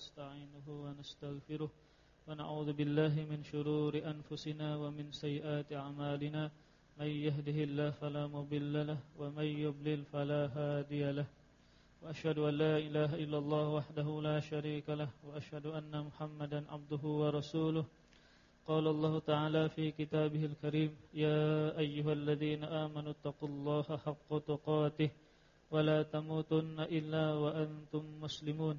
نستعينه ونستغفره ونعوذ بالله من شرور أنفسنا ومن سيئات أعمالنا من يهده الله فلا مضل له ومن يضلل فلا هادي له وأشهد أن لا إله إلا الله وحده لا شريك له وأشهد أن محمدا عبده ورسوله قال الله تعالى في كتابه الكريم يا أيها الذين آمنوا اتقوا الله حق تقاته ولا تموتن إلا وأنتم مسلمون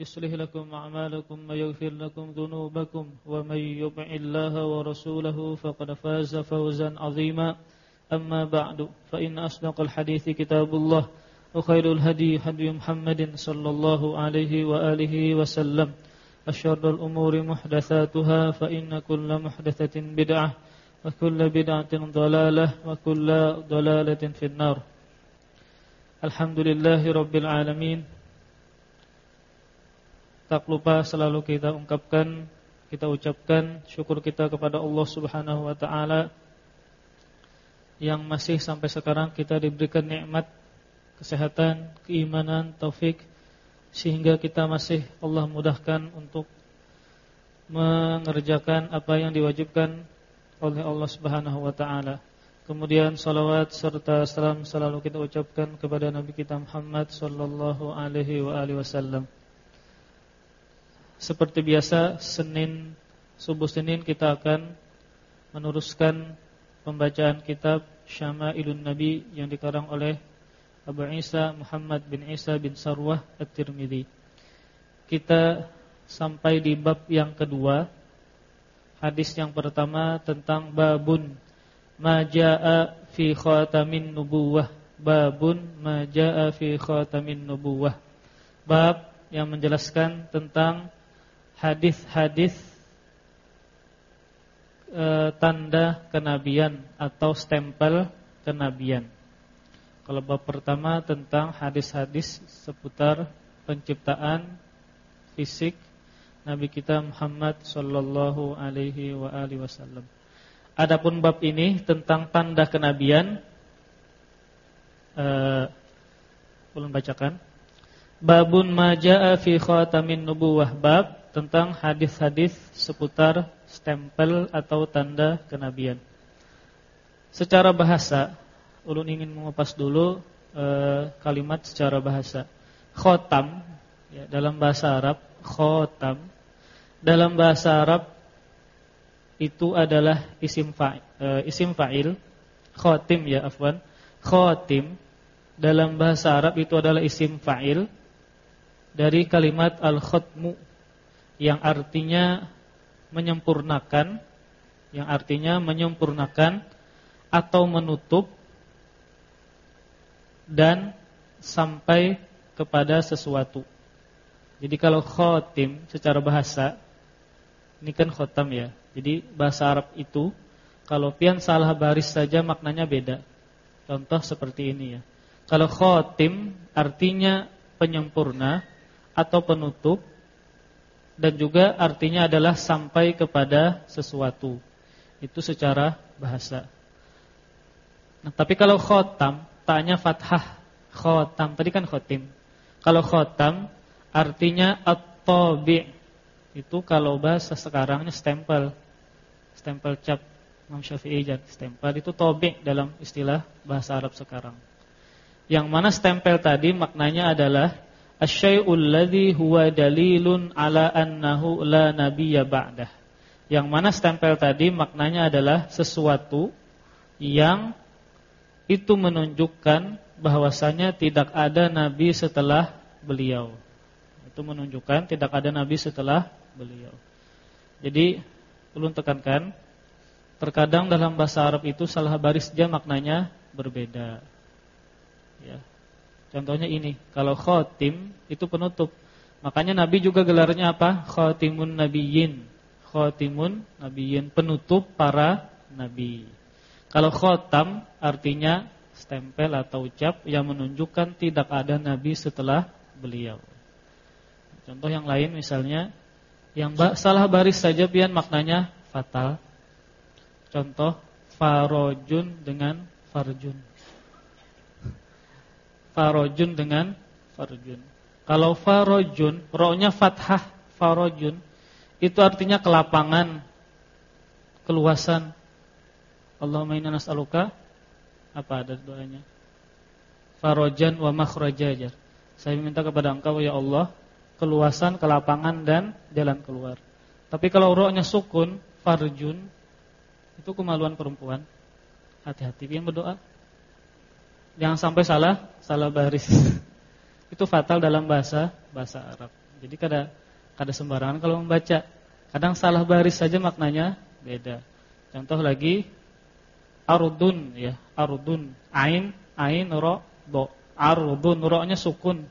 يصلح لكم أعمالكم ويغفر لكم ذنوبكم ومن يطع الله ورسوله فقد فاز فوزا عظيما. أما بعد فإن أصدق الحديث كتاب الله وخير الهدي هدي محمد صلى الله عليه وآله وسلم. أشر الأمور محدثاتها فإن كل محدثة بدعة وكل بدعة ضلالة وكل ضلالة في النار. الحمد لله رب العالمين Tak lupa selalu kita ungkapkan, kita ucapkan syukur kita kepada Allah Subhanahu wa taala yang masih sampai sekarang kita diberikan nikmat kesehatan, keimanan, taufik sehingga kita masih Allah mudahkan untuk mengerjakan apa yang diwajibkan oleh Allah Subhanahu wa taala. Kemudian salawat serta salam selalu kita ucapkan kepada Nabi kita Muhammad sallallahu alaihi wa alihi wasallam. Seperti biasa Senin subuh Senin kita akan meneruskan pembacaan kitab Syama'ilun Nabi yang dikarang oleh Abu Isa Muhammad bin Isa bin Sarwah At-Tirmidzi. Kita sampai di bab yang kedua. Hadis yang pertama tentang babun majaa fi khatamin nubuwah. Babun majaa fi khatamin nubuwah. Bab yang menjelaskan tentang hadis-hadis e, tanda kenabian atau stempel kenabian. Kalau bab pertama tentang hadis-hadis seputar penciptaan fisik Nabi kita Muhammad sallallahu alaihi wa alihi wasallam. Adapun bab ini tentang tanda kenabian eh ulun bacakan. Babun majaa fi khatamin nubuwah bab tentang hadis-hadis seputar stempel atau tanda kenabian. Secara bahasa, ulun ingin mengupas dulu e, kalimat secara bahasa. Khotam ya, dalam bahasa Arab, khotam dalam bahasa Arab itu adalah isim fa'il, e, isim fa'il, khotim ya afwan. Khotim dalam bahasa Arab itu adalah isim fa'il dari kalimat al-khotmu yang artinya menyempurnakan, yang artinya menyempurnakan atau menutup dan sampai kepada sesuatu. Jadi kalau khotim secara bahasa ini kan khotam ya. Jadi bahasa Arab itu kalau pian salah baris saja maknanya beda. Contoh seperti ini ya. Kalau khotim artinya penyempurna atau penutup dan juga artinya adalah sampai kepada sesuatu. Itu secara bahasa. Nah, tapi kalau khotam, taknya fathah. Khotam, tadi kan khotim. Kalau khotam artinya at-tabi. Itu kalau bahasa sekarangnya stempel. Stempel cap Imam Syafi'i stempel itu tabi dalam istilah bahasa Arab sekarang. Yang mana stempel tadi maknanya adalah asyai'ul ladzi huwa dalilun ala annahu la nabiyya ba'dah. Yang mana stempel tadi maknanya adalah sesuatu yang itu menunjukkan bahwasanya tidak ada nabi setelah beliau. Itu menunjukkan tidak ada nabi setelah beliau. Jadi perlu tekankan terkadang dalam bahasa Arab itu salah baris dia maknanya berbeda. Ya. Contohnya ini, kalau khotim itu penutup. Makanya Nabi juga gelarnya apa? Khotimun Nabiyyin. Khotimun Nabiyyin, penutup para nabi. Kalau khotam artinya stempel atau cap yang menunjukkan tidak ada nabi setelah beliau. Contoh yang lain misalnya yang salah baris saja pian maknanya fatal. Contoh farojun dengan farjun. Farojun dengan farjun. Kalau farojun, ro-nya fathah, farojun itu artinya kelapangan, keluasan. Allahumma inna nas'aluka apa ada doanya? Farojan wa makhraja. Saya minta kepada Engkau ya Allah keluasan, kelapangan dan jalan keluar. Tapi kalau rohnya sukun, farjun itu kemaluan perempuan. Hati-hati yang berdoa. Jangan sampai salah, salah baris. itu fatal dalam bahasa bahasa Arab. Jadi kada kada sembarangan kalau membaca. Kadang salah baris saja maknanya beda. Contoh lagi ardun ya, ardun. Ain, ain ro, do. Ardun, ro-nya sukun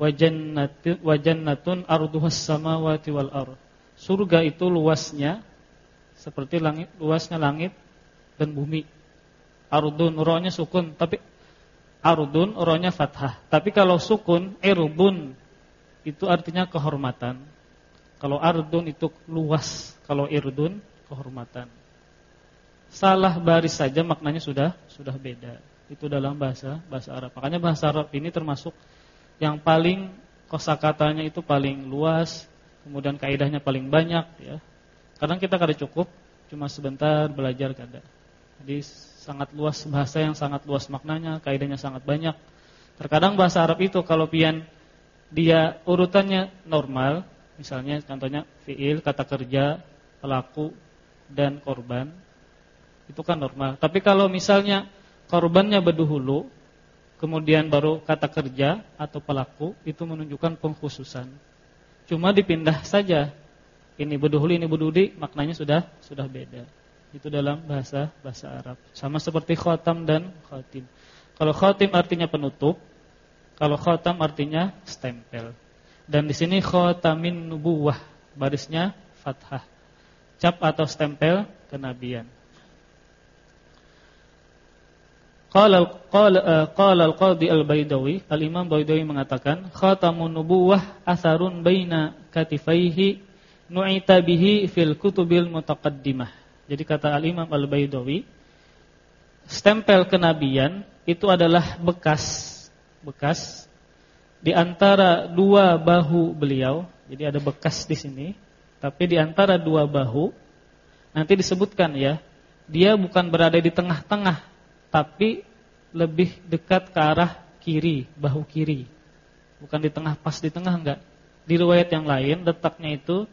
wa jannatun arduhas samawati wal ar. Surga itu luasnya seperti langit luasnya langit dan bumi. Ardun rohnya sukun, tapi ardun rohnya fathah. Tapi kalau sukun irbun itu artinya kehormatan. Kalau ardun itu luas, kalau irdun kehormatan. Salah baris saja maknanya sudah sudah beda. Itu dalam bahasa bahasa Arab. Makanya bahasa Arab ini termasuk yang paling kosakatanya itu paling luas, kemudian kaidahnya paling banyak ya. Kadang kita kada cukup cuma sebentar belajar kada. Jadi sangat luas bahasa yang sangat luas maknanya, kaidahnya sangat banyak. Terkadang bahasa Arab itu kalau pian dia urutannya normal, misalnya contohnya fiil, kata kerja, pelaku dan korban. Itu kan normal. Tapi kalau misalnya korbannya berduhulu, kemudian baru kata kerja atau pelaku itu menunjukkan pengkhususan. Cuma dipindah saja. Ini beduhuli, ini bedudi, maknanya sudah sudah beda. Itu dalam bahasa bahasa Arab. Sama seperti khotam dan khotim. Kalau khotim artinya penutup, kalau khotam artinya stempel. Dan di sini khotamin nubuwah, barisnya fathah. Cap atau stempel kenabian. Qala qala uh, qala al-Qadhi al-Baidawi, al-Imam Baidawi mengatakan, khatamun nubuwah asarun baina katifaihi nu'ita bihi fil kutubil mutaqaddimah. Jadi kata al-Imam al-Baidawi, stempel kenabian itu adalah bekas bekas di antara dua bahu beliau. Jadi ada bekas di sini, tapi di antara dua bahu nanti disebutkan ya, dia bukan berada di tengah-tengah tapi lebih dekat ke arah kiri, bahu kiri. Bukan di tengah, pas di tengah enggak. Di riwayat yang lain letaknya itu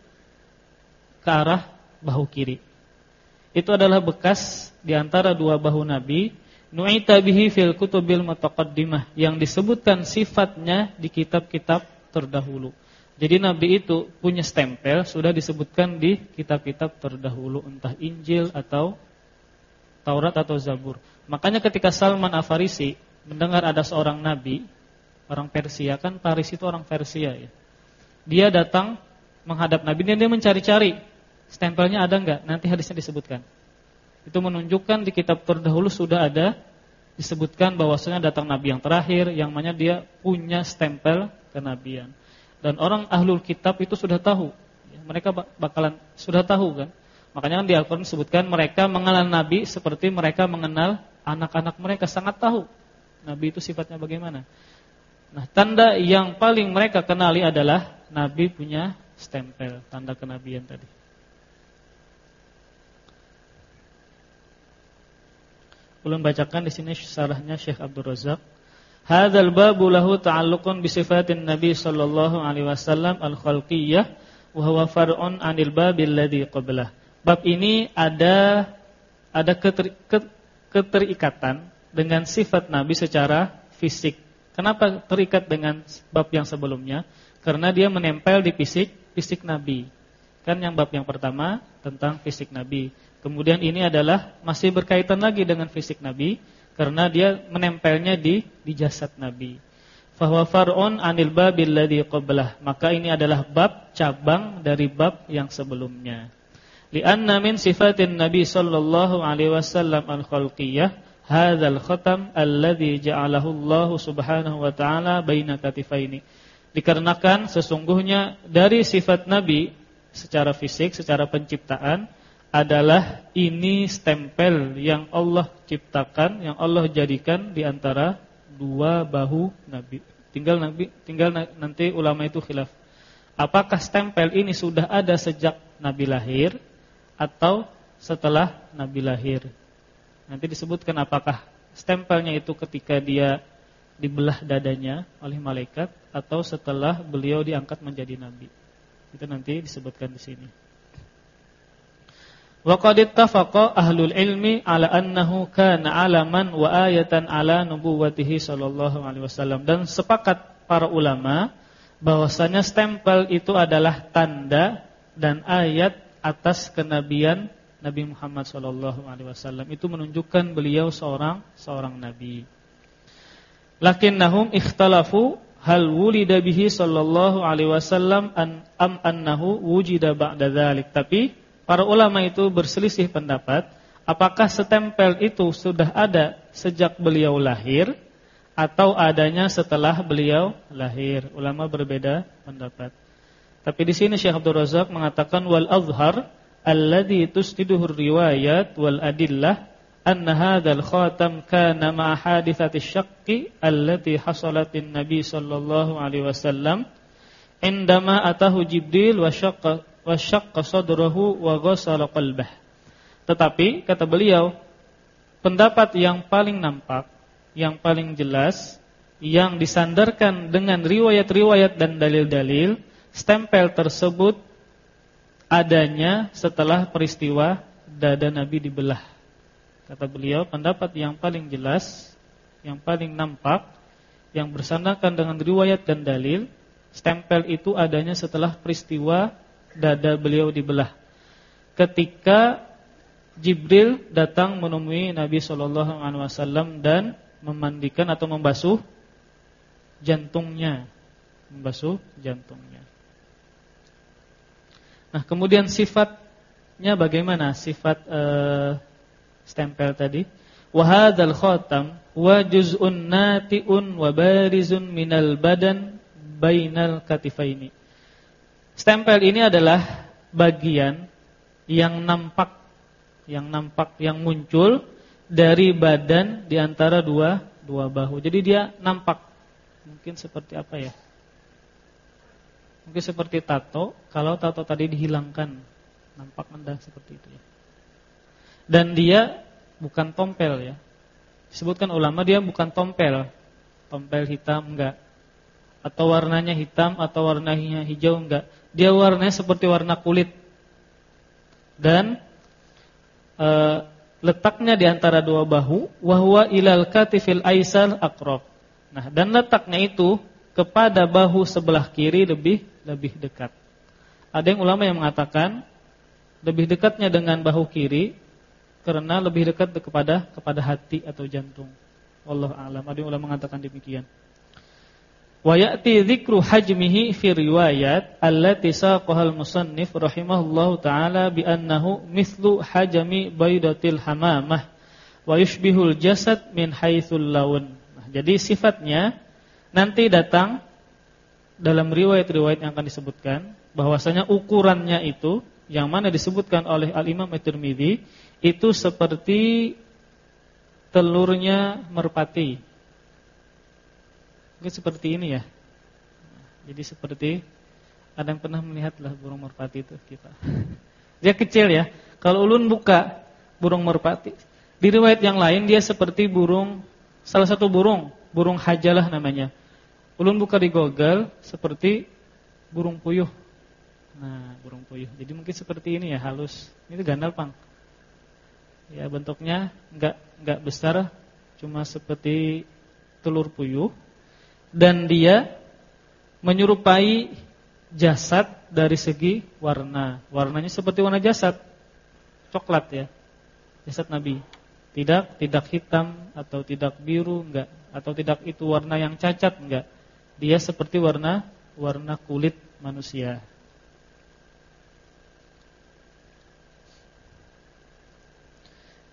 ke arah bahu kiri. Itu adalah bekas di antara dua bahu Nabi, nu'ita bihi fil kutubil mutaqaddimah yang disebutkan sifatnya di kitab-kitab terdahulu. Jadi Nabi itu punya stempel sudah disebutkan di kitab-kitab terdahulu entah Injil atau Taurat atau Zabur. Makanya ketika Salman Afarisi mendengar ada seorang nabi, orang Persia kan Paris itu orang Persia ya. Dia datang menghadap Nabi dan dia mencari-cari stempelnya ada enggak? Nanti hadisnya disebutkan. Itu menunjukkan di kitab terdahulu sudah ada disebutkan bahwasanya datang nabi yang terakhir yang mana dia punya stempel kenabian. Dan orang ahlul kitab itu sudah tahu. Mereka bakalan sudah tahu kan Makanya kan di Al-Quran disebutkan mereka mengenal Nabi seperti mereka mengenal anak-anak mereka sangat tahu Nabi itu sifatnya bagaimana. Nah, tanda yang paling mereka kenali adalah Nabi punya stempel, tanda kenabian tadi. Ulun bacakan di sini syarahnya Syekh Abdul Razak. Hadzal babu lahu ta'alluqun bi sifatin Nabi sallallahu alaihi wasallam al-khalqiyyah wa huwa far'un 'anil babil ladzi qablah bab ini ada ada keter, keterikatan dengan sifat Nabi secara fisik. Kenapa terikat dengan bab yang sebelumnya? Karena dia menempel di fisik fisik Nabi. Kan yang bab yang pertama tentang fisik Nabi. Kemudian ini adalah masih berkaitan lagi dengan fisik Nabi karena dia menempelnya di di jasad Nabi. Fahuwa far'un 'anil babil ladzi qablah. Maka ini adalah bab cabang dari bab yang sebelumnya. Lianna min sifatin Nabi sallallahu alaihi wasallam al-khalqiyah hadzal khatam alladhi ja'alahu Allah subhanahu wa ta'ala baina katifaini. Dikarenakan sesungguhnya dari sifat Nabi secara fisik, secara penciptaan adalah ini stempel yang Allah ciptakan, yang Allah jadikan di antara dua bahu Nabi. Tinggal Nabi, tinggal nanti ulama itu khilaf. Apakah stempel ini sudah ada sejak Nabi lahir atau setelah Nabi lahir. Nanti disebutkan apakah stempelnya itu ketika dia dibelah dadanya oleh malaikat atau setelah beliau diangkat menjadi nabi. Itu nanti disebutkan di sini. Wa qad ittafaqa ahlul ilmi ala annahu kana alaman wa ayatan ala nubuwwatihi sallallahu alaihi wasallam dan sepakat para ulama bahwasanya stempel itu adalah tanda dan ayat atas kenabian Nabi Muhammad sallallahu alaihi wasallam itu menunjukkan beliau seorang seorang nabi. Lakinnahum ikhtalafu hal wulida bihi sallallahu alaihi wasallam an am annahu wujida ba'da dzalik. Tapi para ulama itu berselisih pendapat apakah setempel itu sudah ada sejak beliau lahir atau adanya setelah beliau lahir. Ulama berbeda pendapat. Tapi di sini Syekh Abdul Razak mengatakan wal azhar alladhi tusdiduhu riwayat wal adillah anna hadzal khatam kana ma hadithati syaqqi allati hasalatin nabi sallallahu alaihi wasallam indama atahu jibril wa syaqqa wa syaqqa sadrahu wa ghassala qalbah. Tetapi kata beliau pendapat yang paling nampak, yang paling jelas yang disandarkan dengan riwayat-riwayat dan dalil-dalil stempel tersebut adanya setelah peristiwa dada Nabi dibelah. Kata beliau, pendapat yang paling jelas, yang paling nampak, yang bersandarkan dengan riwayat dan dalil, stempel itu adanya setelah peristiwa dada beliau dibelah. Ketika Jibril datang menemui Nabi Shallallahu Alaihi Wasallam dan memandikan atau membasuh jantungnya, membasuh jantungnya. Nah, kemudian sifatnya bagaimana? Sifat uh, stempel tadi. Wa hadzal khatam wa juz'un nati'un wa barizun minal badan bainal katifaini. Stempel ini adalah bagian yang nampak yang nampak yang muncul dari badan di antara dua dua bahu. Jadi dia nampak. Mungkin seperti apa ya? Mungkin seperti tato, kalau tato tadi dihilangkan, nampak anda seperti itu ya. Dan dia bukan tompel ya. Disebutkan ulama dia bukan tompel. Tompel hitam enggak. Atau warnanya hitam atau warnanya hijau enggak. Dia warnanya seperti warna kulit. Dan e, letaknya di antara dua bahu wahwa ilal katifil aisal akrab. Nah, dan letaknya itu kepada bahu sebelah kiri lebih lebih dekat. Ada yang ulama yang mengatakan lebih dekatnya dengan bahu kiri karena lebih dekat kepada kepada hati atau jantung. Allah alam. Ada yang ulama mengatakan demikian. Wa ya'ti dzikru hajmihi fi riwayat allati saqaha al-musannif rahimahullahu taala bi annahu mithlu hajmi baydatil hamamah wa yushbihul jasad min haitsul laun. Jadi sifatnya nanti datang dalam riwayat-riwayat yang akan disebutkan bahwasanya ukurannya itu yang mana disebutkan oleh Al-Imam At-Tirmizi itu seperti telurnya merpati. Mungkin seperti ini ya. Jadi seperti ada yang pernah melihatlah burung merpati itu kita. Dia kecil ya. Kalau ulun buka burung merpati, di riwayat yang lain dia seperti burung salah satu burung burung hajalah namanya. Ulun buka di Google seperti burung puyuh. Nah, burung puyuh. Jadi mungkin seperti ini ya, halus. Ini gandal pang. Ya, bentuknya enggak enggak besar, cuma seperti telur puyuh dan dia menyerupai jasad dari segi warna. Warnanya seperti warna jasad. Coklat ya. Jasad Nabi. Tidak tidak hitam atau tidak biru enggak atau tidak itu warna yang cacat enggak. Dia seperti warna warna kulit manusia.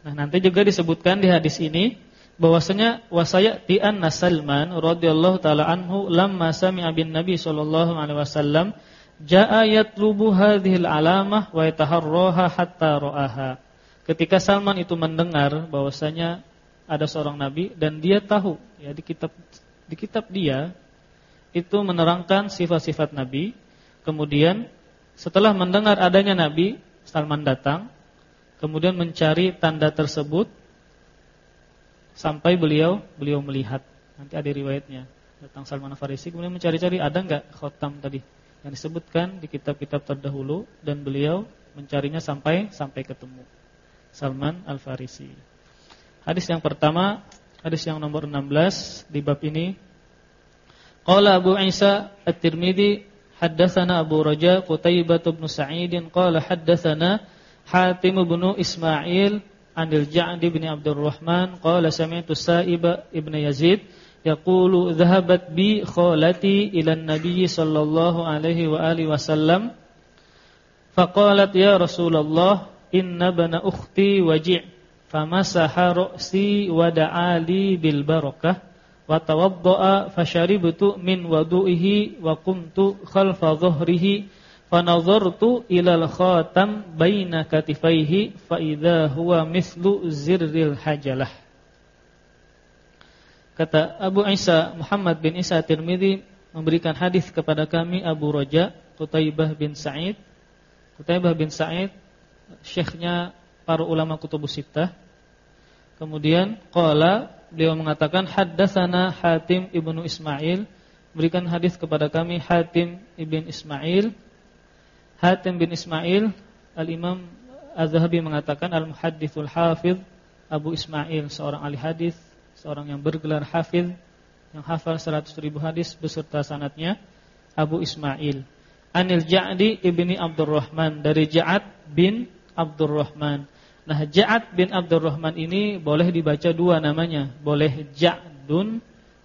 Nah, nanti juga disebutkan di hadis ini bahwasanya wasaya ti anna Salman radhiyallahu taala anhu lamma sami'a bin Nabi sallallahu alaihi wasallam jaa yatlubu hadhil alamah wa yataharraha hatta ra'aha. Ketika Salman itu mendengar bahwasanya ada seorang nabi dan dia tahu ya di kitab di kitab dia itu menerangkan sifat-sifat nabi. Kemudian setelah mendengar adanya nabi, Salman datang kemudian mencari tanda tersebut sampai beliau beliau melihat. Nanti ada riwayatnya. Datang Salman Farisi kemudian mencari-cari ada enggak khotam tadi yang disebutkan di kitab-kitab terdahulu dan beliau mencarinya sampai sampai ketemu. Salman Al-Farisi. Hadis yang pertama, hadis yang nomor 16 di bab ini. Qala Abu Isa At-Tirmidzi haddatsana Abu Raja Qutaibah bin Sa'id qala haddatsana Hatim bin Ismail anil Ja'd bin Abdurrahman qala sami'tu Sa'ib ibn Yazid yaqulu dhahabat bi khalati ila an-nabiy sallallahu alaihi wa alihi wasallam faqalat ya Rasulullah inna bana ukhti waji' famasaha ra'si wa da'ali bil barakah wa tawadda'a fasharibtu min wudu'ihi wa qumtu khalfa dhuhrihi fanadhartu ilal khatam baina katifaihi fa idza huwa mithlu zirril hajalah Kata Abu Isa Muhammad bin Isa Tirmidzi memberikan hadis kepada kami Abu Raja Qutaibah bin Sa'id Qutaibah bin Sa'id syekhnya para ulama kutubus sittah. Kemudian qala beliau mengatakan haddatsana Hatim ibnu Ismail berikan hadis kepada kami Hatim ibn Ismail. Hatim bin Ismail Al-Imam Az-Zahabi mengatakan Al-Muhaddithul Hafiz Abu Ismail seorang ahli hadis, seorang yang bergelar hafiz yang hafal 100 ribu hadis beserta sanatnya Abu Ismail. Anil Ja'di ibni Abdurrahman dari Ja'ad bin Abdurrahman. Nah, Ja'ad bin Abdurrahman ini boleh dibaca dua namanya. Boleh Ja'dun,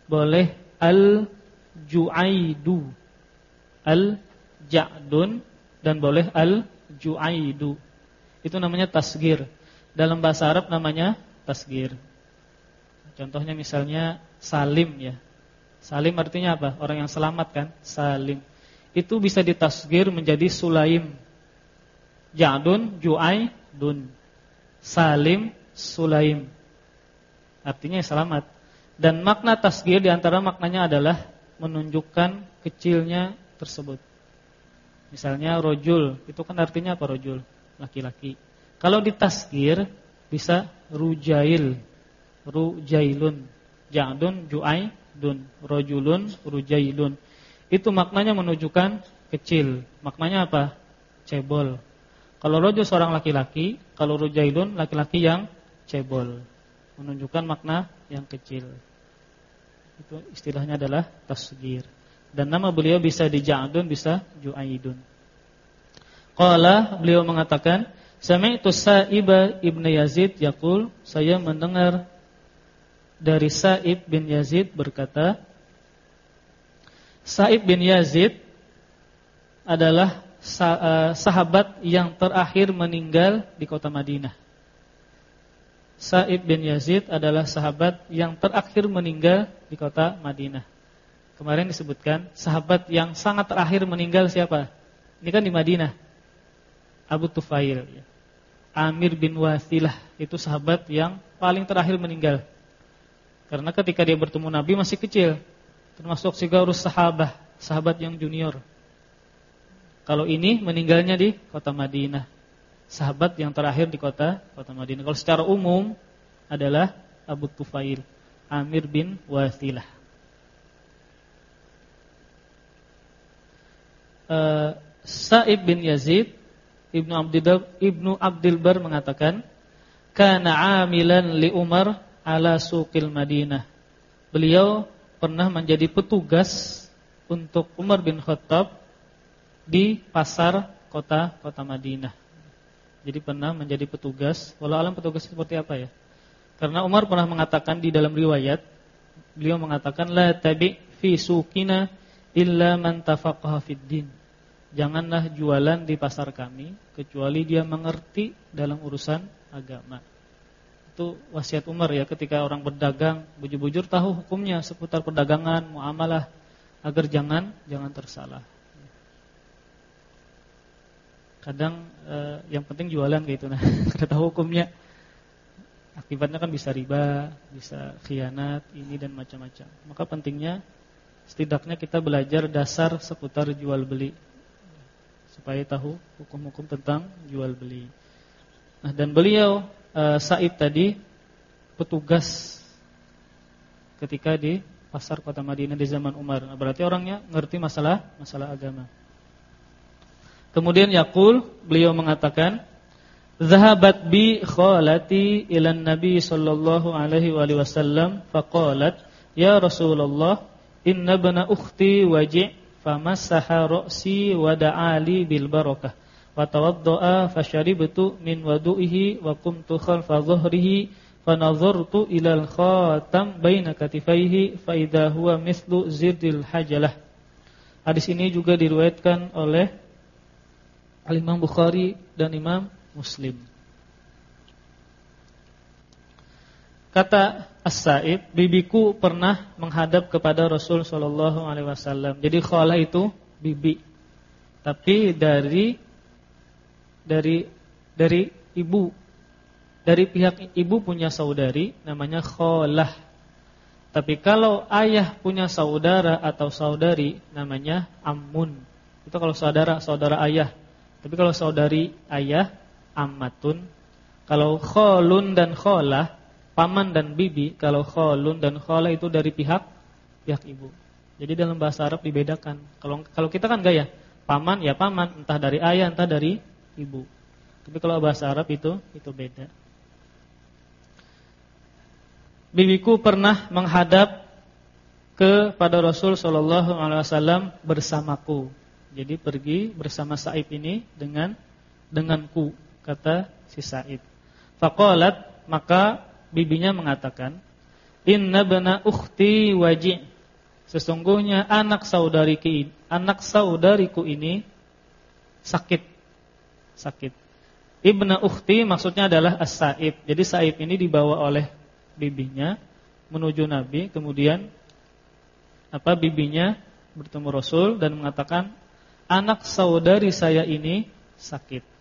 boleh Al-Ju'aidu. Al-Ja'dun dan boleh Al-Ju'aidu. Itu namanya tasgir. Dalam bahasa Arab namanya tasgir. Contohnya misalnya Salim ya. Salim artinya apa? Orang yang selamat kan? Salim. Itu bisa ditasgir menjadi Sulaim. Ja'dun, Ju'ai, Dun. Salim, Sulaim. Artinya selamat. Dan makna tasgir di antara maknanya adalah menunjukkan kecilnya tersebut. Misalnya rojul, itu kan artinya apa rojul? Laki-laki. Kalau ditasgir bisa rujail, rujailun. Ja'dun, Ju'ai, Dun. Rojulun, rujailun. Itu maknanya menunjukkan kecil. Maknanya apa? Cebol. Kalau rojul seorang laki-laki, kalau rujailun laki-laki yang cebol. Menunjukkan makna yang kecil. Itu istilahnya adalah tasgir. Dan nama beliau bisa dija'dun, bisa ju'aidun. Qala beliau mengatakan, Sami'tu Sa'ib ibn Yazid yaqul, saya mendengar dari Sa'ib bin Yazid berkata, Sa'ib bin Yazid adalah Eh, sahabat yang terakhir meninggal di kota Madinah. Sa'id bin Yazid adalah sahabat yang terakhir meninggal di kota Madinah. Kemarin disebutkan sahabat yang sangat terakhir meninggal siapa? Ini kan di Madinah. Abu Tufail. Amir bin Wasilah itu sahabat yang paling terakhir meninggal. Karena ketika dia bertemu Nabi masih kecil, termasuk sigaurus sahabah, sahabat yang junior. Kalau ini meninggalnya di kota Madinah. Sahabat yang terakhir di kota kota Madinah. Kalau secara umum adalah Abu Tufail, Amir bin Wasilah. Uh, Sa'ib bin Yazid Ibnu Abdul Ibnu Abdul Bar mengatakan, "Kana 'amilan li Umar ala suqil Madinah." Beliau pernah menjadi petugas untuk Umar bin Khattab di pasar kota kota Madinah. Jadi pernah menjadi petugas. Walau alam petugas seperti apa ya? Karena Umar pernah mengatakan di dalam riwayat, beliau mengatakan la tabi fi suqina illa man tafaqaha fid din. Janganlah jualan di pasar kami kecuali dia mengerti dalam urusan agama. itu wasiat Umar ya ketika orang berdagang bujur-bujur tahu hukumnya seputar perdagangan, muamalah agar jangan jangan tersalah. Kadang eh, yang penting jualan gitu nah, karena tahu hukumnya. Akibatnya kan bisa riba, bisa khianat, ini dan macam-macam. Maka pentingnya setidaknya kita belajar dasar seputar jual beli supaya tahu hukum-hukum tentang jual beli. Nah, dan beliau uh, Said tadi petugas ketika di pasar kota Madinah di zaman Umar. Nah, berarti orangnya ngerti masalah masalah agama. Kemudian Yakul beliau mengatakan, "Zahabat bi khalati ila Nabi sallallahu alaihi wasallam faqalat, ya Rasulullah, inna bana ukhti waji' famassaha ra'si wa da'ali bil barakah." fatawaddaa fasharibtu min wadu'ihi wa qumtu khalfa dhahrihi fanadhartu ila al-khatam baina katifaihi fa idza huwa mithlu zirdil hajalah. Hadis ini juga diriwayatkan oleh Al-Imam Bukhari dan Imam Muslim. Kata As-Sa'id, bibiku pernah menghadap kepada Rasul sallallahu alaihi wasallam. Jadi khalah itu bibi. Tapi dari dari dari ibu. Dari pihak ibu punya saudari namanya kholah. Tapi kalau ayah punya saudara atau saudari namanya ammun. Itu kalau saudara, saudara ayah. Tapi kalau saudari ayah ammatun. Kalau kholun dan kholah, paman dan bibi, kalau kholun dan kholah itu dari pihak pihak ibu. Jadi dalam bahasa Arab dibedakan. Kalau kalau kita kan gaya, paman ya paman, entah dari ayah entah dari ibu. Tapi kalau bahasa Arab itu itu beda. Bibiku pernah menghadap kepada Rasul Shallallahu Alaihi Wasallam bersamaku. Jadi pergi bersama Saib ini dengan denganku kata si Saib. Fakolat maka bibinya mengatakan, Inna bena ukhti waji. Sesungguhnya anak saudariku anak saudariku ini sakit sakit. Ibna ukhti maksudnya adalah as-saib. Jadi saib ini dibawa oleh bibinya menuju Nabi, kemudian apa bibinya bertemu Rasul dan mengatakan anak saudari saya ini sakit.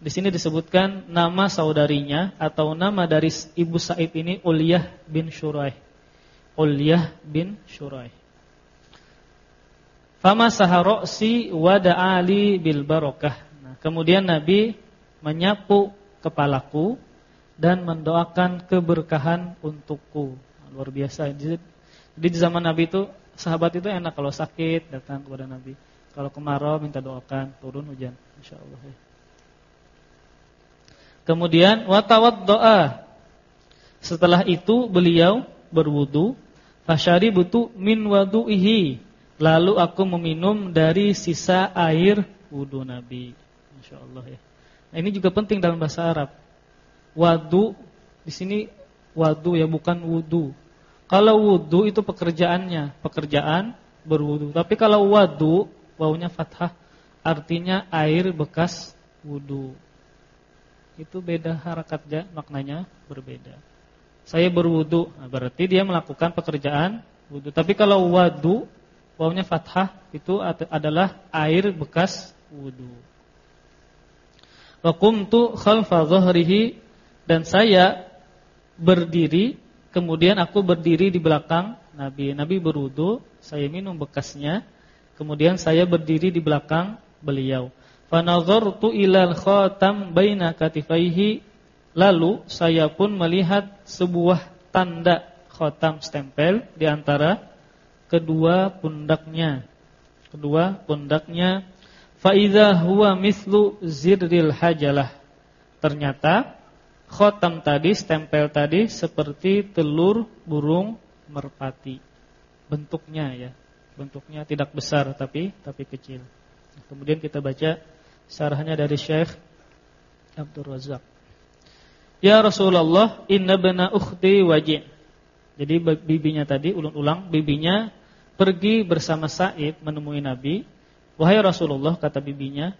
Di sini disebutkan nama saudarinya atau nama dari ibu Saib ini Uliyah bin Shuraih. Uliyah bin Shuraih. Fama saharoksi wada'ali bil barokah. Kemudian Nabi menyapu kepalaku dan mendoakan keberkahan untukku. Luar biasa. Jadi di zaman Nabi itu sahabat itu enak kalau sakit datang kepada Nabi. Kalau kemarau minta doakan turun hujan, insyaallah ya. Kemudian watawat doa. Setelah itu beliau berwudu, fasyari butuh min wadu'ihi. Lalu aku meminum dari sisa air wudu Nabi. Masya Allah ya. Nah, ini juga penting dalam bahasa Arab. Wadu di sini wadu ya bukan wudu. Kalau wudu itu pekerjaannya, pekerjaan berwudu. Tapi kalau wadu wawunya fathah artinya air bekas wudu. Itu beda harakatnya, maknanya berbeda. Saya berwudu, nah berarti dia melakukan pekerjaan wudu. Tapi kalau wadu wawunya fathah itu adalah air bekas wudu. Wa qumtu khalfa dhahrihi dan saya berdiri kemudian aku berdiri di belakang Nabi. Nabi berwudu, saya minum bekasnya, kemudian saya berdiri di belakang beliau. Fa nazartu ilal khatam baina katifaihi lalu saya pun melihat sebuah tanda khatam stempel di antara kedua pundaknya. Kedua pundaknya Faidah huwa mislu zirril hajalah. Ternyata khotam tadi, stempel tadi seperti telur burung merpati. Bentuknya ya. Bentuknya tidak besar tapi tapi kecil. Kemudian kita baca syarahnya dari Syekh Abdul Razak. Ya Rasulullah, inna bana ukhti waji'. Jadi bibinya tadi ulang-ulang bibinya pergi bersama Said menemui Nabi Wahai Rasulullah kata bibinya,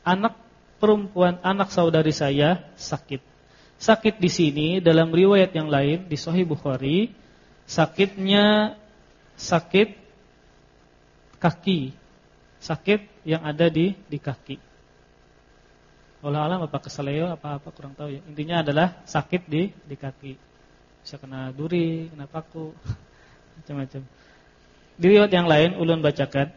anak perempuan anak saudari saya sakit. Sakit di sini dalam riwayat yang lain di Sahih Bukhari, sakitnya sakit kaki. Sakit yang ada di di kaki. Olah alam apa keseleo apa apa kurang tahu ya. Intinya adalah sakit di di kaki. Bisa kena duri, kena paku, macam-macam. Di yang lain ulun bacakan.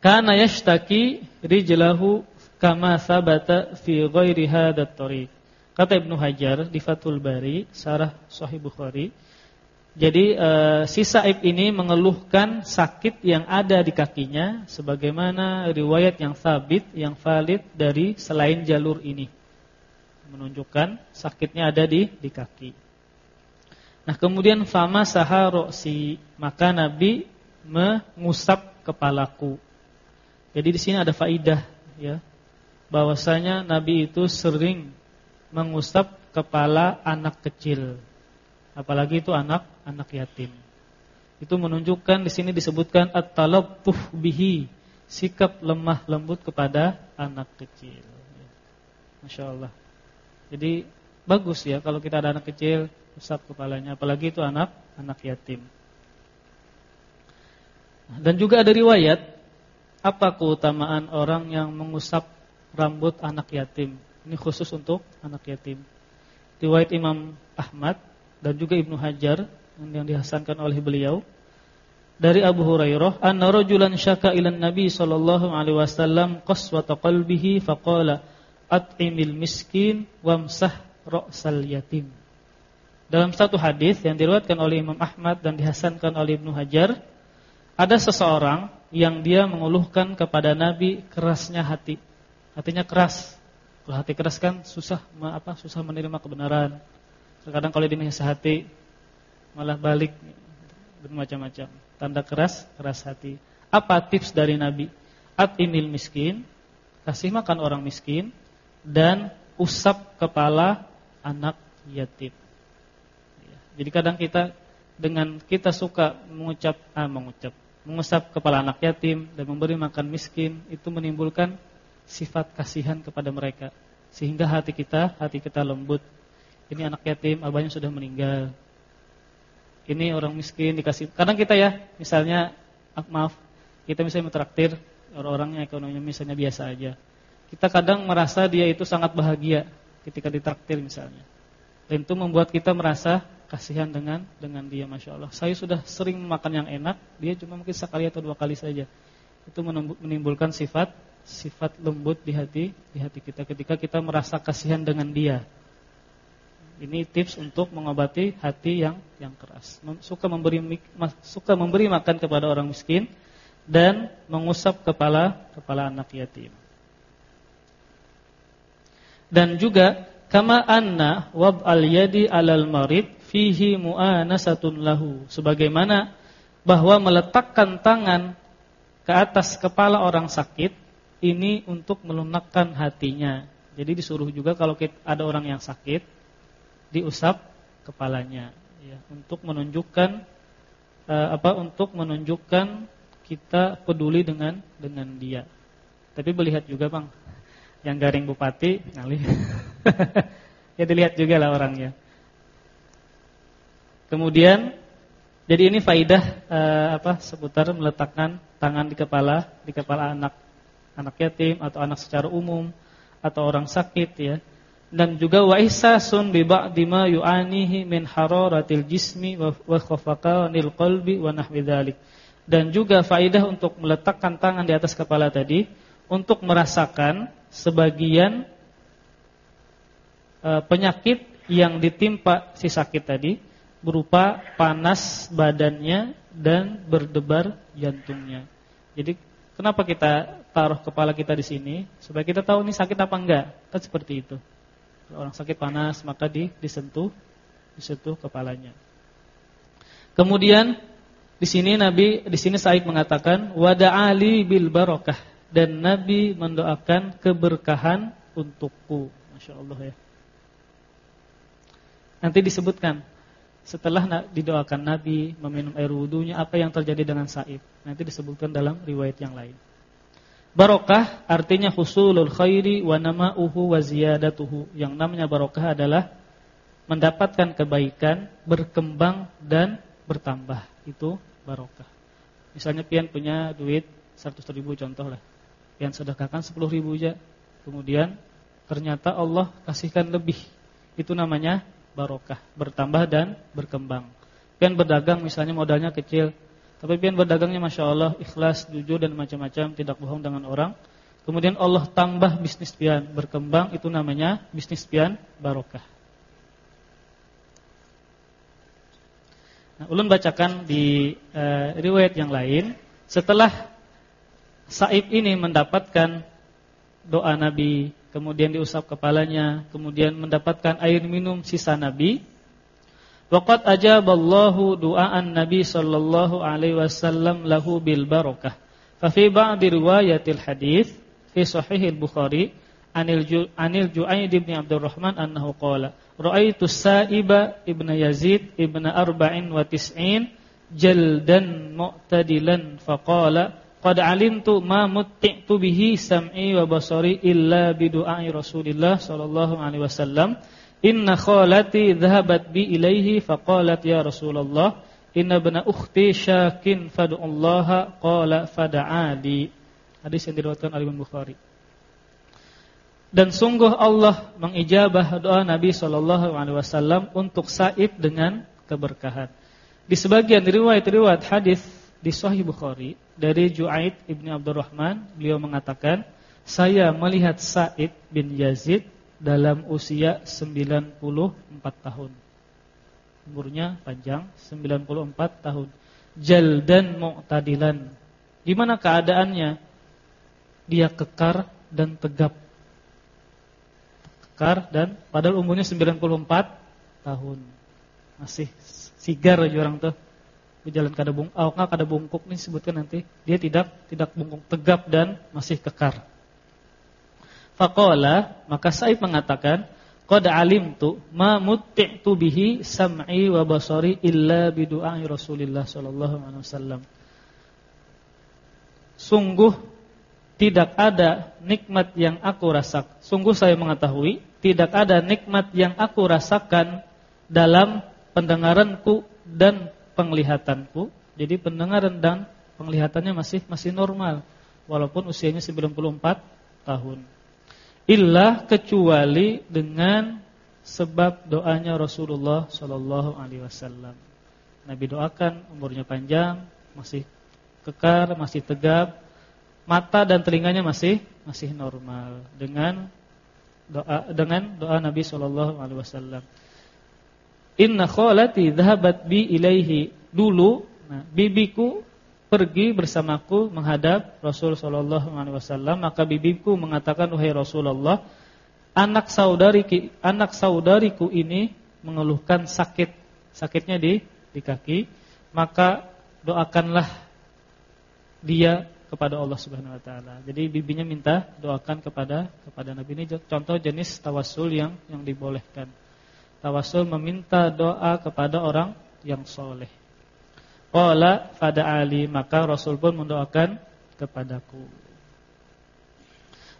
Kana yashtaki rijlahu kama sabata fi ghairi hadat tariq. Kata Ibnu Hajar di Fathul Bari, Sarah Sahih Bukhari, jadi e, si Sa'ib ini mengeluhkan sakit yang ada di kakinya sebagaimana riwayat yang sabit, yang valid dari selain jalur ini. Menunjukkan sakitnya ada di di kaki. Nah, kemudian fama saharosi, maka Nabi mengusap kepalaku. Jadi di sini ada faidah ya. Bahwasanya Nabi itu sering mengusap kepala anak kecil apalagi itu anak anak yatim. Itu menunjukkan di sini disebutkan at-talaffuh bihi, sikap lemah lembut kepada anak kecil. Masya Allah. Jadi bagus ya kalau kita ada anak kecil usap kepalanya, apalagi itu anak anak yatim. Dan juga ada riwayat apa keutamaan orang yang mengusap rambut anak yatim. Ini khusus untuk anak yatim. Riwayat Imam Ahmad dan juga Ibnu Hajar yang dihasankan oleh beliau. Dari Abu Hurairah anna rajulan syaka ila Nabi sallallahu alaihi wasallam qaswata qalbihi faqala at'imil miskin wamsah ra'sal yatim dalam satu hadis yang diriwayatkan oleh Imam Ahmad dan dihasankan oleh Ibnu Hajar ada seseorang yang dia mengeluhkan kepada Nabi kerasnya hati. Hatinya keras. Kalau hati keras kan susah apa susah menerima kebenaran Terkadang kalau dinasihati malah balik bermacam-macam. Tanda keras, keras hati. Apa tips dari Nabi? At imil miskin, kasih makan orang miskin dan usap kepala anak yatim. Ya. Jadi kadang kita dengan kita suka mengucap ah, mengucap mengusap kepala anak yatim dan memberi makan miskin itu menimbulkan sifat kasihan kepada mereka sehingga hati kita hati kita lembut ini anak yatim, abahnya sudah meninggal. Ini orang miskin dikasih. Kadang kita ya, misalnya ah, maaf, kita misalnya mentraktir orang-orangnya ekonominya misalnya biasa aja. Kita kadang merasa dia itu sangat bahagia ketika ditraktir misalnya. Dan itu membuat kita merasa kasihan dengan dengan dia Masya Allah Saya sudah sering makan yang enak Dia cuma mungkin sekali atau dua kali saja Itu menimbulkan sifat Sifat lembut di hati Di hati kita ketika kita merasa kasihan dengan dia ini tips untuk mengobati hati yang yang keras. Suka memberi suka memberi makan kepada orang miskin dan mengusap kepala kepala anak yatim. Dan juga kama anna wab al yadi alal marid fihi mu'anasatun lahu. Sebagaimana bahwa meletakkan tangan ke atas kepala orang sakit ini untuk melunakkan hatinya. Jadi disuruh juga kalau ada orang yang sakit diusap kepalanya ya untuk menunjukkan uh, apa untuk menunjukkan kita peduli dengan dengan dia. Tapi melihat juga Bang yang garing bupati ngalih. ya dilihat juga lah orangnya. Kemudian jadi ini faidah uh, apa seputar meletakkan tangan di kepala di kepala anak anak yatim atau anak secara umum atau orang sakit ya dan juga wa ihsasun bi ba'di ma yu'anihi min hararatil jismi wa khafaqanil qalbi wa nahwi. Dan juga faidah untuk meletakkan tangan di atas kepala tadi untuk merasakan sebagian uh, penyakit yang ditimpa si sakit tadi berupa panas badannya dan berdebar jantungnya. Jadi kenapa kita taruh kepala kita di sini supaya kita tahu ini sakit apa enggak? Kan seperti itu orang sakit panas maka di, disentuh disentuh kepalanya. Kemudian di sini Nabi di sini Said mengatakan wada'ali bil barokah dan Nabi mendoakan keberkahan untukku. Masya Allah ya. Nanti disebutkan setelah didoakan Nabi meminum air wudhunya apa yang terjadi dengan Said. Nanti disebutkan dalam riwayat yang lain. Barokah artinya husulul khairi wa nama'uhu wa ziyadatuhu. Yang namanya barokah adalah mendapatkan kebaikan, berkembang dan bertambah. Itu barokah. Misalnya pian punya duit 100 ribu contoh lah. Pian sedekahkan 10 ribu aja. Kemudian ternyata Allah kasihkan lebih. Itu namanya barokah, bertambah dan berkembang. Pian berdagang misalnya modalnya kecil, tapi pian berdagangnya Masya Allah ikhlas, jujur dan macam-macam Tidak bohong dengan orang. Kemudian Allah tambah bisnis pian Berkembang itu namanya bisnis pian barokah. Nah, Ulun bacakan di uh, riwayat yang lain. Setelah Saib ini mendapatkan Doa Nabi Kemudian diusap kepalanya Kemudian mendapatkan air minum sisa Nabi Waqad ajaballahu du'aan Nabi sallallahu alaihi wasallam lahu bil barakah. Fa fi ba'di riwayatil hadis fi sahih al-Bukhari anil Ju, anil Ju'aid bin Abdurrahman annahu qala ra'aitu Sa'iba ibn Yazid ibn arba'in wa tis'in jaldan mu'tadilan faqala qad alimtu ma mutti'tu bihi sam'i wa basari illa bi du'ai Rasulillah sallallahu alaihi wasallam Inna khalati dhahabat bi ilaihi faqalat ya Rasulullah inna bana ukhti syakin fad'ullaha qala fada'ali. Hadis yang diriwayatkan oleh Imam Bukhari. Dan sungguh Allah mengijabah doa Nabi sallallahu alaihi wasallam untuk Said dengan keberkahan. Di sebagian riwayat-riwayat hadis di Sahih Bukhari dari Ju'aid ibni Abdurrahman beliau mengatakan saya melihat Said bin Yazid dalam usia 94 tahun. Umurnya panjang 94 tahun. Jaldan mu'tadilan. Gimana keadaannya? Dia kekar dan tegap. Kekar dan padahal umurnya 94 tahun. Masih sigar aja orang tuh. Berjalan kada bungkuk, oh, kada bungkuk nih sebutkan nanti. Dia tidak tidak bungkuk, tegap dan masih kekar. Faqala, maka Sa'id mengatakan, Qad alimtu ma mutti'tu bihi sam'i wa basari illa bi du'ai Rasulillah sallallahu alaihi wasallam. Sungguh tidak ada nikmat yang aku rasakan. Sungguh saya mengetahui tidak ada nikmat yang aku rasakan dalam pendengaranku dan penglihatanku. Jadi pendengaran dan penglihatannya masih masih normal walaupun usianya 94 tahun illa kecuali dengan sebab doanya Rasulullah Shallallahu Alaihi Wasallam. Nabi doakan umurnya panjang, masih kekar, masih tegap, mata dan telinganya masih masih normal dengan doa dengan doa Nabi Shallallahu Alaihi Wasallam. Inna kholati dhahabat bi ilaihi dulu, nah, bibiku pergi bersamaku menghadap Rasul sallallahu alaihi wasallam maka bibiku mengatakan wahai Rasulullah anak saudari anak saudariku ini mengeluhkan sakit sakitnya di di kaki maka doakanlah dia kepada Allah Subhanahu wa taala. Jadi bibinya minta doakan kepada kepada Nabi ini contoh jenis tawasul yang yang dibolehkan. Tawasul meminta doa kepada orang yang soleh. Qala pada Ali maka Rasul pun mendoakan kepadaku.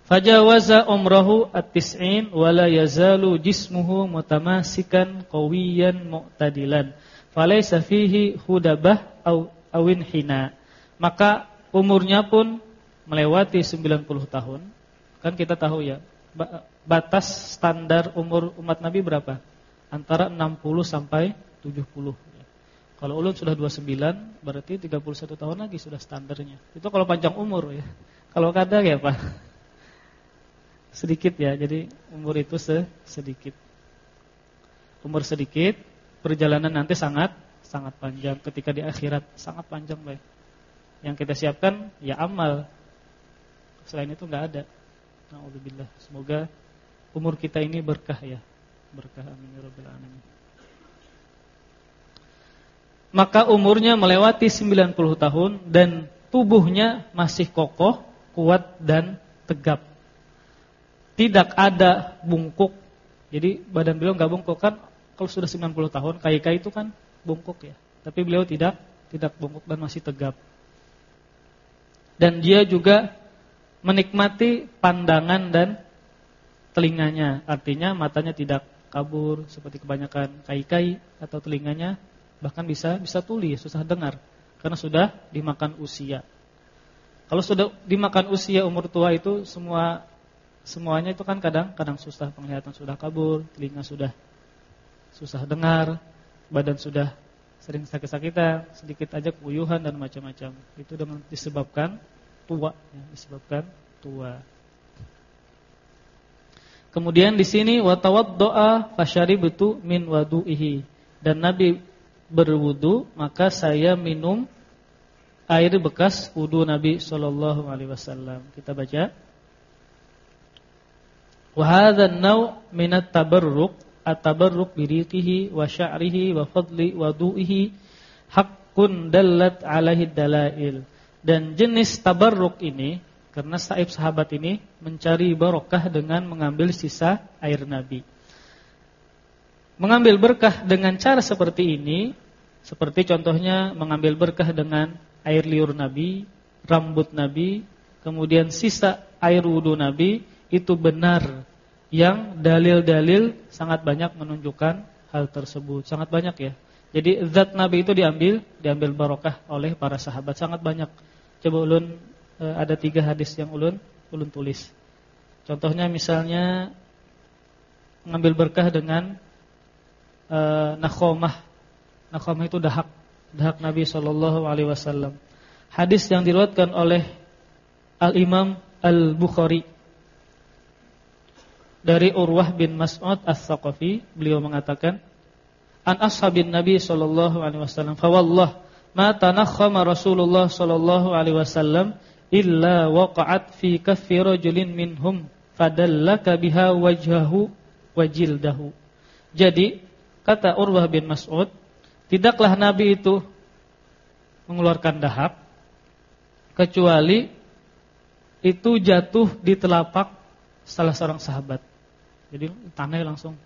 Fajawaza umrahu at-tis'in wala yazalu jismuhu mutamasikan qawiyan mu'tadilan. Falaysa fihi hudabah aw awin hina. Maka umurnya pun melewati 90 tahun. Kan kita tahu ya, batas standar umur umat Nabi berapa? Antara 60 sampai 70. Kalau ulun sudah 29, berarti 31 tahun lagi sudah standarnya. Itu kalau panjang umur ya. Kalau kadang ya Pak. Sedikit ya, jadi umur itu sedikit. Umur sedikit, perjalanan nanti sangat sangat panjang ketika di akhirat, sangat panjang baik. Yang kita siapkan ya amal. Selain itu enggak ada. Nauzubillah. Semoga umur kita ini berkah ya. Berkah amin ya rabbal alamin maka umurnya melewati 90 tahun dan tubuhnya masih kokoh, kuat dan tegap. Tidak ada bungkuk. Jadi badan beliau nggak bungkuk kan kalau sudah 90 tahun, kai-kai itu kan bungkuk ya. Tapi beliau tidak tidak bungkuk dan masih tegap. Dan dia juga menikmati pandangan dan telinganya. Artinya matanya tidak kabur seperti kebanyakan kai-kai atau telinganya bahkan bisa bisa tuli, susah dengar karena sudah dimakan usia. Kalau sudah dimakan usia umur tua itu semua semuanya itu kan kadang-kadang susah penglihatan sudah kabur, telinga sudah susah dengar, badan sudah sering sakit-sakitan, sedikit aja kuyuhan dan macam-macam. Itu dengan disebabkan tua, ya, disebabkan tua. Kemudian di sini watawaddoa betul min wadu'ihi dan Nabi berwudu maka saya minum air bekas wudu Nabi sallallahu alaihi wasallam. Kita baca. Wa hadha an-naw' min at-tabarruk at-tabarruk bi riqihi wa sya'rihi wa fadli wudu'ihi haqqun dallat alaihi dalail. Dan jenis tabarruk ini karena saib sahabat ini mencari barokah dengan mengambil sisa air Nabi. Mengambil berkah dengan cara seperti ini, seperti contohnya mengambil berkah dengan air liur Nabi, rambut Nabi, kemudian sisa air wudhu Nabi, itu benar. Yang dalil-dalil sangat banyak menunjukkan hal tersebut. Sangat banyak ya. Jadi zat Nabi itu diambil, diambil barokah oleh para sahabat. Sangat banyak. Coba ulun Eh, ada tiga hadis yang ulun ulun tulis. Contohnya misalnya mengambil berkah dengan e, nakhomah. Nakhomah itu dahak, dahak Nabi Shallallahu Alaihi Wasallam. Hadis yang diriwayatkan oleh Al Imam Al Bukhari dari Urwah bin Mas'ud As-Saqafi, beliau mengatakan, "An ashabin Nabi sallallahu alaihi wasallam, fa wallah ma tanakhama Rasulullah sallallahu alaihi wasallam illa waqa'at fi kaffi rajulin minhum fadallaka biha wajhahu wajildahu. Jadi kata Urwah bin Mas'ud, tidaklah Nabi itu mengeluarkan dahak kecuali itu jatuh di telapak salah seorang sahabat. Jadi tanah langsung.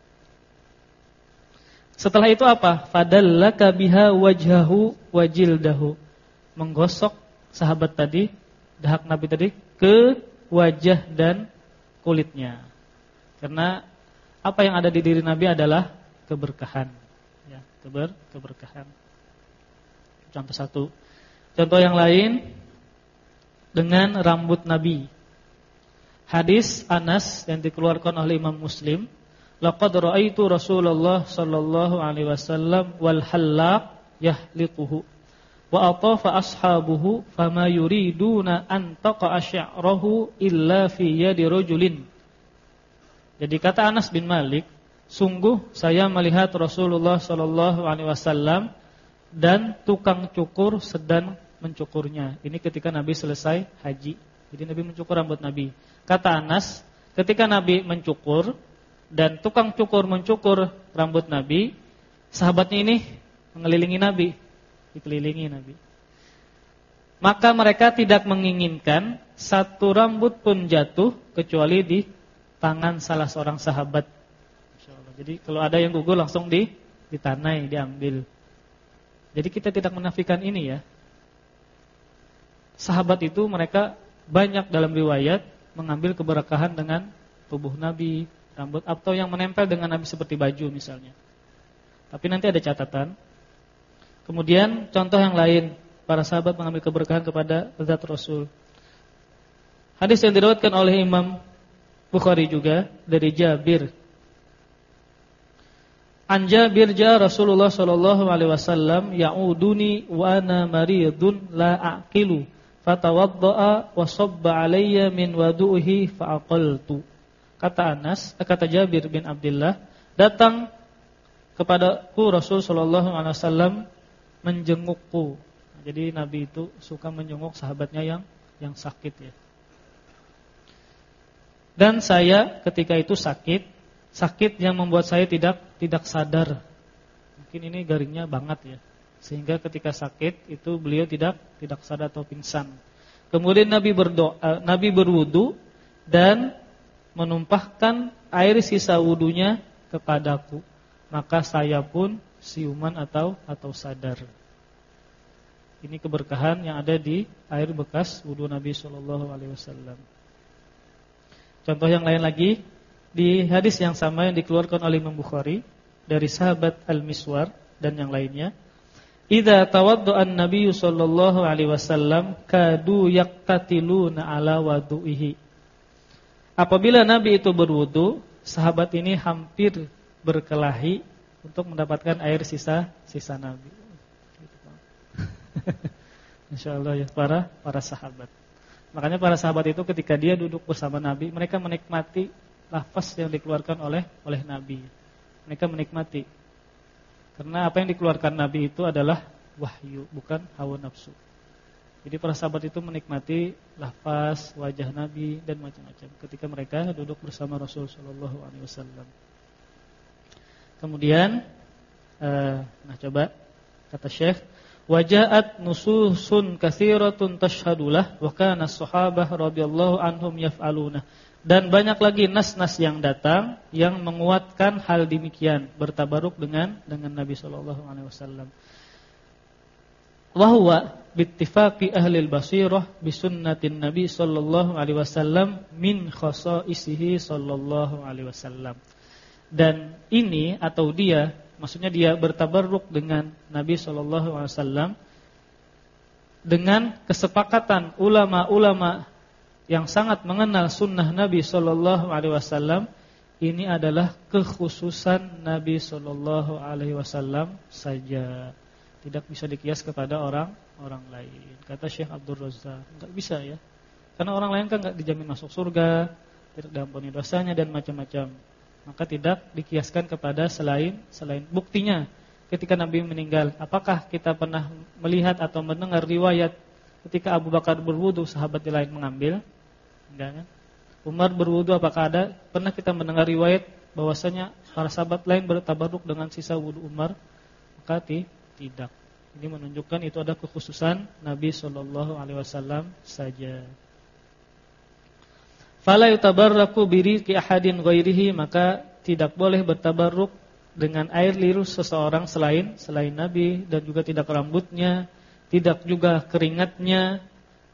Setelah itu apa? Fadallaka biha wajhahu wajildahu. Menggosok sahabat tadi dahak Nabi tadi ke wajah dan kulitnya. Karena apa yang ada di diri Nabi adalah keberkahan. Ya, keber keberkahan. Contoh satu. Contoh yang lain dengan rambut Nabi. Hadis Anas yang dikeluarkan oleh Imam Muslim, laqad raaitu Rasulullah sallallahu alaihi wasallam wal halaq yahliquhu wa atafa ashabuhu fama yuriduna an taqa sya'rahu illa fi yadi rajulin. Jadi kata Anas bin Malik, sungguh saya melihat Rasulullah sallallahu alaihi wasallam dan tukang cukur sedang mencukurnya. Ini ketika Nabi selesai haji. Jadi Nabi mencukur rambut Nabi. Kata Anas, ketika Nabi mencukur dan tukang cukur mencukur rambut Nabi, sahabatnya ini mengelilingi Nabi dikelilingi Nabi. Maka mereka tidak menginginkan satu rambut pun jatuh kecuali di tangan salah seorang sahabat. Jadi kalau ada yang gugur langsung di ditanai, diambil. Jadi kita tidak menafikan ini ya. Sahabat itu mereka banyak dalam riwayat mengambil keberkahan dengan tubuh Nabi, rambut atau yang menempel dengan Nabi seperti baju misalnya. Tapi nanti ada catatan Kemudian contoh yang lain, para sahabat mengambil keberkahan kepada zat Rasul. Hadis yang diriwayatkan oleh Imam Bukhari juga dari Jabir. An Jabir ja Rasulullah sallallahu alaihi wasallam ya'uduni wa ana maridun la aqilu fatawaddaa wa sabba alayya min wudu'ihi fa aqaltu. Kata Anas, eh, kata Jabir bin Abdullah, datang kepadaku Rasul sallallahu alaihi wasallam menjengukku. Jadi Nabi itu suka menjenguk sahabatnya yang yang sakit ya. Dan saya ketika itu sakit, sakit yang membuat saya tidak tidak sadar. Mungkin ini garingnya banget ya. Sehingga ketika sakit itu beliau tidak tidak sadar atau pingsan. Kemudian Nabi berdoa, Nabi berwudu dan menumpahkan air sisa wudunya kepadaku. Maka saya pun siuman atau atau sadar. Ini keberkahan yang ada di air bekas wudu Nabi Shallallahu alaihi wasallam. Contoh yang lain lagi di hadis yang sama yang dikeluarkan oleh Imam Bukhari dari sahabat Al-Miswar dan yang lainnya. Idza tawaddaa an-nabiy sallallahu alaihi wasallam kadu yaqtatiluna ala wudu'ihi. Apabila Nabi itu berwudu, sahabat ini hampir berkelahi untuk mendapatkan air sisa sisa Nabi. Insya Allah ya para para sahabat. Makanya para sahabat itu ketika dia duduk bersama Nabi, mereka menikmati lafaz yang dikeluarkan oleh oleh Nabi. Mereka menikmati. Karena apa yang dikeluarkan Nabi itu adalah wahyu, bukan hawa nafsu. Jadi para sahabat itu menikmati lafaz, wajah Nabi dan macam-macam ketika mereka duduk bersama Rasul sallallahu alaihi wasallam. Kemudian eh, nah coba kata Syekh Wajahat nususun katsiratun tashhadulah wa kana as-sahabah radhiyallahu anhum yaf'aluna. Dan banyak lagi nas-nas yang datang yang menguatkan hal demikian, bertabaruk dengan dengan Nabi sallallahu alaihi wasallam. Wa huwa bittifaqi ahli al-basirah bi sunnatin Nabi sallallahu alaihi wasallam min khasaisihi sallallahu alaihi wasallam. Dan ini atau dia maksudnya dia bertabarruk dengan Nabi Shallallahu Alaihi Wasallam dengan kesepakatan ulama-ulama yang sangat mengenal sunnah Nabi Shallallahu Alaihi Wasallam ini adalah kekhususan Nabi Shallallahu Alaihi Wasallam saja. Tidak bisa dikias kepada orang orang lain. Kata Syekh Abdul Razak nggak bisa ya. Karena orang lain kan nggak dijamin masuk surga tidak diampuni dosanya dan macam-macam. Maka tidak dikiaskan kepada selain selain buktinya. Ketika Nabi meninggal apakah kita pernah melihat atau mendengar riwayat ketika Abu Bakar berwudu sahabat lain mengambil enggak kan? Umar berwudu apakah ada? Pernah kita mendengar riwayat bahwasanya para sahabat lain bertabaruk dengan sisa wudu Umar? Maka tidak. Ini menunjukkan itu ada kekhususan Nabi Shallallahu alaihi wasallam saja. Fala yutabarraku biriqi ahadin ghairihi maka tidak boleh bertabarruk dengan air liru seseorang selain selain Nabi dan juga tidak rambutnya, tidak juga keringatnya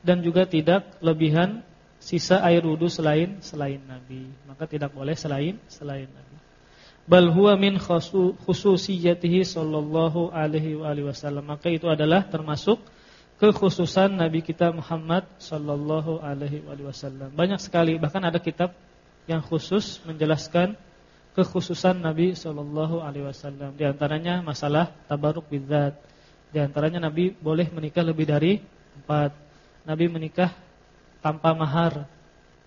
dan juga tidak lebihan sisa air wudu selain selain Nabi. Maka tidak boleh selain selain Nabi. Bal huwa min khususiyatihi sallallahu alaihi wasallam. Maka itu adalah termasuk kekhususan Nabi kita Muhammad sallallahu alaihi wasallam. Banyak sekali bahkan ada kitab yang khusus menjelaskan kekhususan Nabi sallallahu alaihi wasallam. Di antaranya masalah tabaruk bidzat. Di antaranya Nabi boleh menikah lebih dari empat. Nabi menikah tanpa mahar.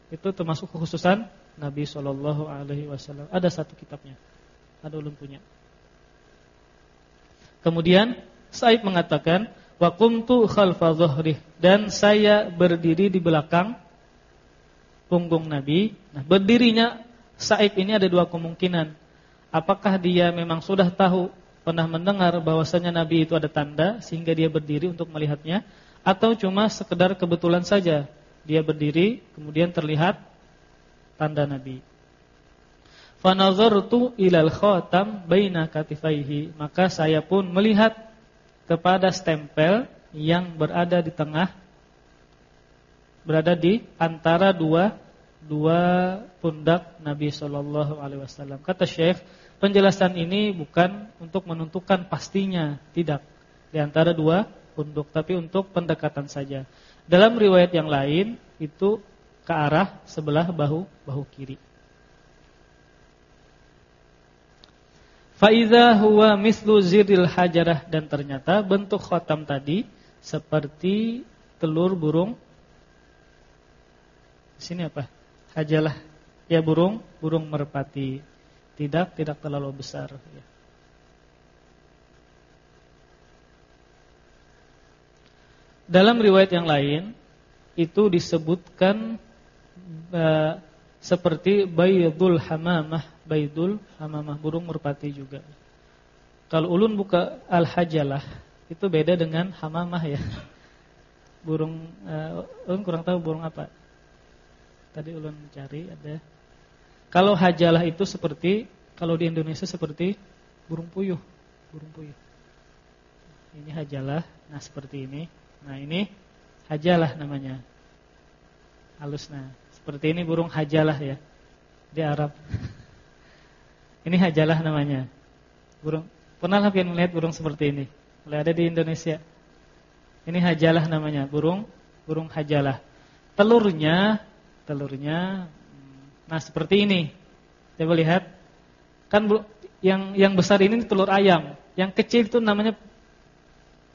Itu termasuk kekhususan Nabi sallallahu alaihi wasallam. Ada satu kitabnya. Ada ulun punya. Kemudian Said mengatakan wa qumtu khalfa dhuhrih dan saya berdiri di belakang punggung Nabi. Nah, berdirinya Sa'ib ini ada dua kemungkinan. Apakah dia memang sudah tahu pernah mendengar bahwasanya Nabi itu ada tanda sehingga dia berdiri untuk melihatnya atau cuma sekedar kebetulan saja dia berdiri kemudian terlihat tanda Nabi. Fa nazartu ilal khatam baina katifaihi maka saya pun melihat kepada stempel yang berada di tengah berada di antara dua dua pundak Nabi Shallallahu alaihi wasallam. Kata Syekh, penjelasan ini bukan untuk menentukan pastinya, tidak. Di antara dua pundak, tapi untuk pendekatan saja. Dalam riwayat yang lain itu ke arah sebelah bahu bahu kiri. Faiza huwa mislu ziril hajarah dan ternyata bentuk khotam tadi seperti telur burung. Sini apa? Hajalah. Ya burung, burung merpati. Tidak, tidak terlalu besar. Ya. Dalam riwayat yang lain itu disebutkan uh, seperti baydul hamamah, baydul hamamah burung merpati juga. Kalau ulun buka al-hajalah itu beda dengan hamamah ya. Burung uh, ulun kurang tahu burung apa. Tadi ulun cari ada. Kalau hajalah itu seperti kalau di Indonesia seperti burung puyuh, burung puyuh. Ini hajalah, nah seperti ini. Nah ini hajalah namanya. Halus nah Seperti ini burung hajalah ya di Arab. ini hajalah namanya. Burung pernah kalian melihat burung seperti ini? Mulai ada di Indonesia. Ini hajalah namanya, burung burung hajalah. Telurnya, telurnya nah seperti ini. Coba lihat. Kan yang yang besar ini telur ayam, yang kecil itu namanya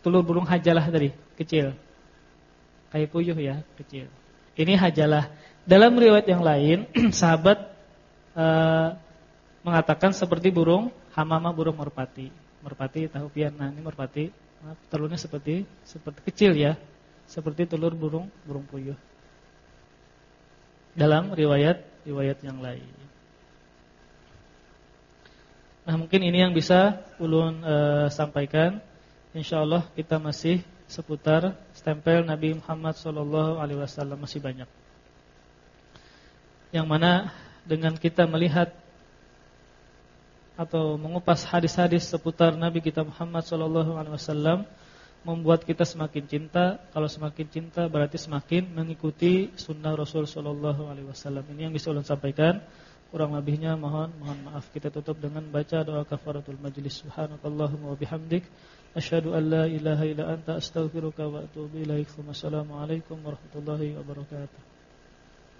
telur burung hajalah tadi, kecil. Kayak puyuh ya, kecil. Ini hajalah. Dalam riwayat yang lain, sahabat uh, mengatakan seperti burung hamama burung merpati. Merpati tahu pian, nah ini merpati telurnya seperti seperti kecil ya, seperti telur burung burung puyuh. Dalam riwayat riwayat yang lain. Nah, mungkin ini yang bisa ulun e, sampaikan. Insyaallah kita masih seputar stempel Nabi Muhammad wasallam masih banyak. Yang mana dengan kita melihat atau mengupas hadis-hadis seputar Nabi kita Muhammad wasallam membuat kita semakin cinta. Kalau semakin cinta berarti semakin mengikuti sunnah Rasul wasallam. Ini yang bisa ulun sampaikan. Kurang lebihnya mohon mohon maaf. Kita tutup dengan baca doa kafaratul majlis. Subhanakallahumma wa أشهد أن لا إله إلا أنت أستغفرك وأتوب إليك. ثم السلام عليكم ورحمة الله وبركاته.